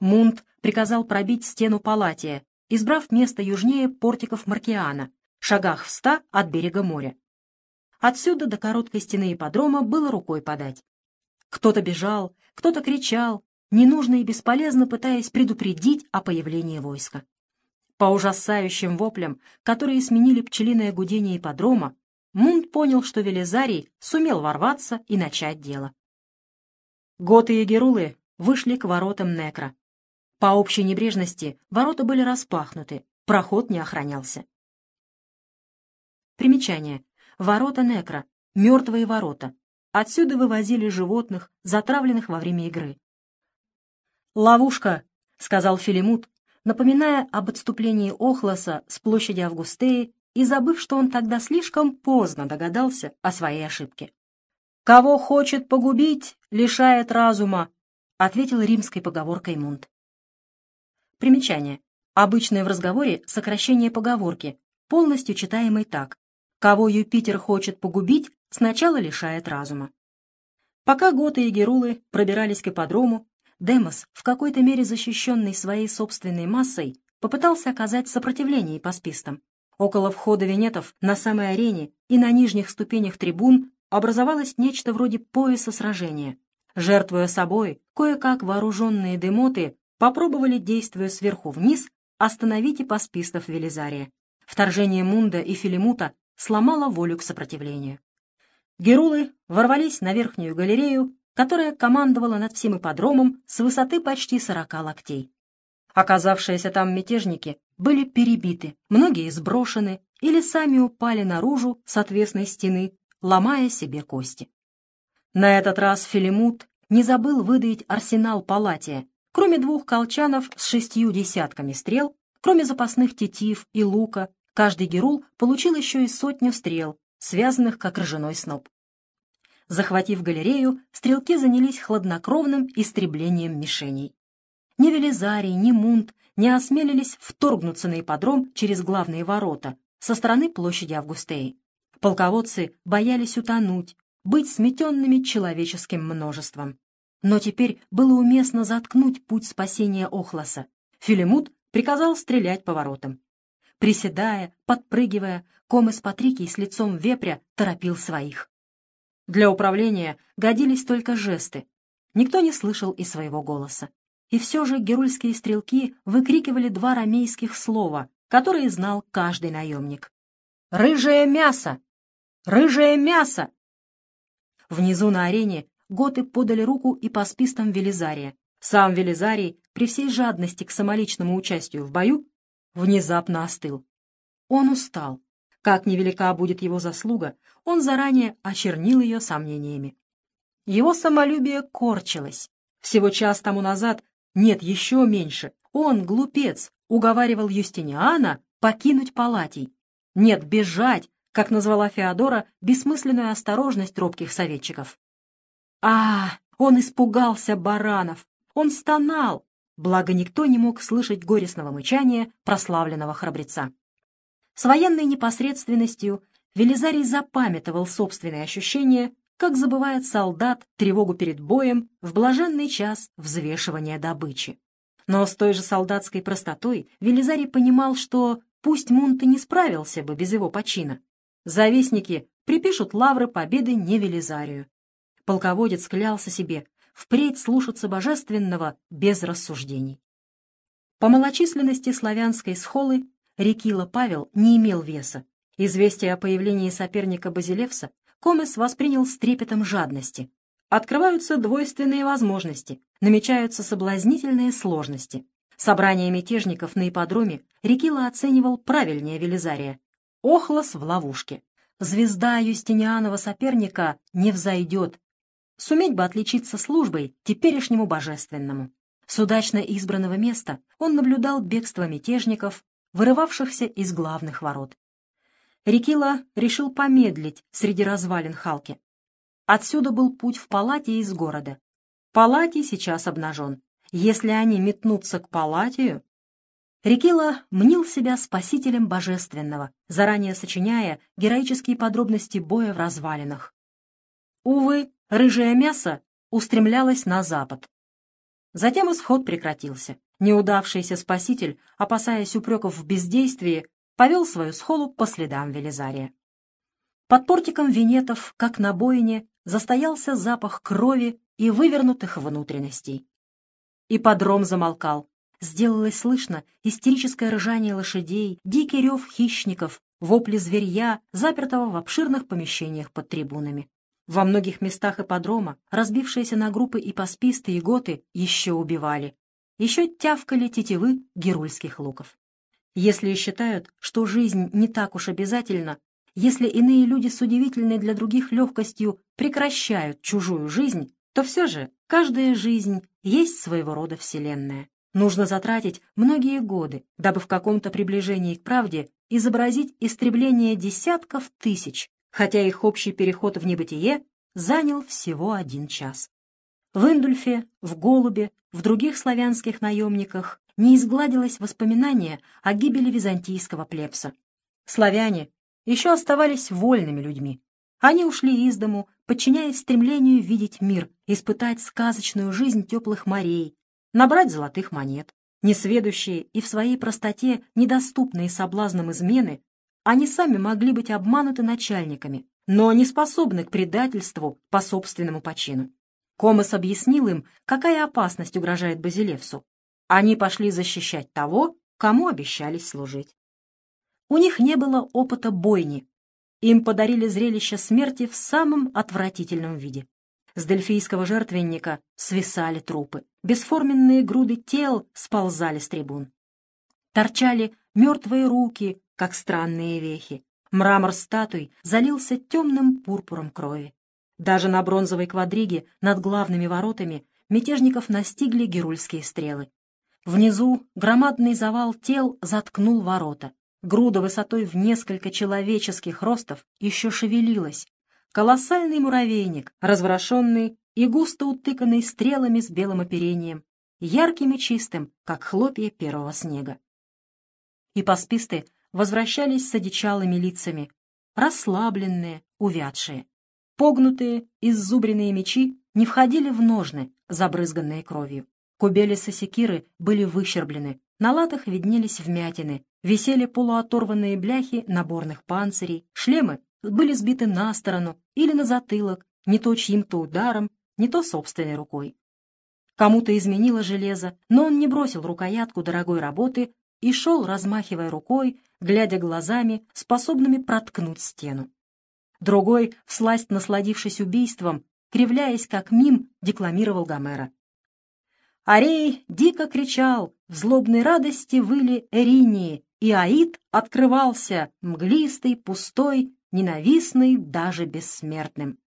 Мунт приказал пробить стену Палатия, избрав место южнее портиков Маркиана, шагах в ста от берега моря. Отсюда до короткой стены ипподрома было рукой подать. Кто-то бежал, кто-то кричал, ненужно и бесполезно пытаясь предупредить о появлении войска. По ужасающим воплям, которые сменили пчелиное гудение ипподрома, Мунт понял, что Велизарий сумел ворваться и начать дело. Готы и Герулы вышли к воротам Некра. По общей небрежности ворота были распахнуты, проход не охранялся. Примечание. Ворота Некра. Мертвые ворота. Отсюда вывозили животных, затравленных во время игры. «Ловушка», — сказал Филимут, напоминая об отступлении Охлоса с площади Августеи и забыв, что он тогда слишком поздно догадался о своей ошибке. «Кого хочет погубить, лишает разума», — ответил римской поговоркой Мунт. Примечание. Обычное в разговоре сокращение поговорки, полностью читаемой так. «Кого Юпитер хочет погубить, сначала лишает разума». Пока готы и герулы пробирались к ипподрому, Демос, в какой-то мере защищенный своей собственной массой, попытался оказать сопротивление паспистам. Около входа венетов на самой арене и на нижних ступенях трибун образовалось нечто вроде пояса сражения. Жертвуя собой, кое-как вооруженные демоты попробовали, действуя сверху вниз, остановить и паспистов Велизария. Вторжение Мунда и Филимута сломало волю к сопротивлению. Герулы ворвались на верхнюю галерею которая командовала над всем ипподромом с высоты почти сорока локтей. Оказавшиеся там мятежники были перебиты, многие сброшены или сами упали наружу с отвесной стены, ломая себе кости. На этот раз Филимут не забыл выдаить арсенал Палатия, кроме двух колчанов с шестью десятками стрел, кроме запасных тетив и лука, каждый герул получил еще и сотню стрел, связанных как ржаной сноп. Захватив галерею, стрелки занялись хладнокровным истреблением мишеней. Ни Велизарий, ни Мунт не осмелились вторгнуться на ипподром через главные ворота со стороны площади Августеи. Полководцы боялись утонуть, быть сметенными человеческим множеством. Но теперь было уместно заткнуть путь спасения Охлоса. Филимут приказал стрелять по воротам. Приседая, подпрыгивая, Комес Патрикий с лицом вепря торопил своих. Для управления годились только жесты. Никто не слышал и своего голоса. И все же герульские стрелки выкрикивали два рамейских слова, которые знал каждый наемник. «Рыжее мясо! Рыжее мясо!» Внизу на арене готы подали руку и по спистам Велизария. Сам Велизарий, при всей жадности к самоличному участию в бою, внезапно остыл. Он устал, как невелика будет его заслуга, он заранее очернил ее сомнениями. Его самолюбие корчилось. Всего час тому назад, нет, еще меньше, он, глупец, уговаривал Юстиниана покинуть Палатий. Нет, бежать, как назвала Феодора бессмысленную осторожность робких советчиков. А, он испугался баранов, он стонал, благо никто не мог слышать горестного мычания прославленного храбреца. С военной непосредственностью Велизарий запамятовал собственные ощущения, как забывает солдат тревогу перед боем в блаженный час взвешивания добычи. Но с той же солдатской простотой Велизарий понимал, что пусть Мунт и не справился бы без его почина, завистники припишут лавры победы не Велизарию. Полководец клялся себе впредь слушаться божественного без рассуждений. По малочисленности славянской схолы Рекила Павел не имел веса. Известие о появлении соперника Базилевса Комес воспринял с трепетом жадности. Открываются двойственные возможности, намечаются соблазнительные сложности. Собрание мятежников на ипподроме Рекила оценивал правильнее Велизария. Охлос в ловушке. Звезда Юстинианова соперника не взойдет. Суметь бы отличиться службой теперешнему божественному. С удачно избранного места он наблюдал бегство мятежников, вырывавшихся из главных ворот. Рекила решил помедлить среди развалин Халки. Отсюда был путь в Палате из города. Палатий сейчас обнажен. Если они метнутся к Палатию... Рекила мнил себя спасителем божественного, заранее сочиняя героические подробности боя в развалинах. Увы, рыжее мясо устремлялось на запад. Затем исход прекратился. Неудавшийся спаситель, опасаясь упреков в бездействии, повел свою схолу по следам Велизария. Под портиком венетов, как на бойне, застоялся запах крови и вывернутых внутренностей. И подром замолкал. Сделалось слышно истерическое ржание лошадей, дикий рев хищников, вопли зверья, запертого в обширных помещениях под трибунами. Во многих местах ипподрома разбившиеся на группы и пасписты, и готы еще убивали. Еще тявкали тетивы герульских луков. Если считают, что жизнь не так уж обязательна, если иные люди с удивительной для других легкостью прекращают чужую жизнь, то все же каждая жизнь есть своего рода вселенная. Нужно затратить многие годы, дабы в каком-то приближении к правде изобразить истребление десятков тысяч, хотя их общий переход в небытие занял всего один час. В Индульфе, в Голубе, в других славянских наемниках не изгладилось воспоминание о гибели византийского плебса. Славяне еще оставались вольными людьми. Они ушли из дому, подчиняясь стремлению видеть мир, испытать сказочную жизнь теплых морей, набрать золотых монет. Несведущие и в своей простоте недоступные соблазнам измены, они сами могли быть обмануты начальниками, но не способны к предательству по собственному почину. Комос объяснил им, какая опасность угрожает Базилевсу. Они пошли защищать того, кому обещались служить. У них не было опыта бойни. Им подарили зрелище смерти в самом отвратительном виде. С дельфийского жертвенника свисали трупы. Бесформенные груды тел сползали с трибун. Торчали мертвые руки, как странные вехи. Мрамор статуй залился темным пурпуром крови. Даже на бронзовой квадриге над главными воротами мятежников настигли герульские стрелы. Внизу громадный завал тел заткнул ворота. Груда высотой в несколько человеческих ростов еще шевелилась, колоссальный муравейник, разворошенный и густо утыканный стрелами с белым оперением, ярким и чистым, как хлопья первого снега. И пасписты возвращались с одичалыми лицами, расслабленные, увядшие. Погнутые, иззубренные мечи не входили в ножны, забрызганные кровью. Кубелисы секиры были выщерблены, на латах виднелись вмятины, висели полуоторванные бляхи наборных панцирей, шлемы были сбиты на сторону или на затылок, не то чьим-то ударом, не то собственной рукой. Кому-то изменило железо, но он не бросил рукоятку дорогой работы и шел, размахивая рукой, глядя глазами, способными проткнуть стену. Другой, всласть насладившись убийством, кривляясь как мим, декламировал Гомера. Арей дико кричал, в злобной радости выли Эринии, и Аид открывался, мглистый, пустой, ненавистный даже бессмертным.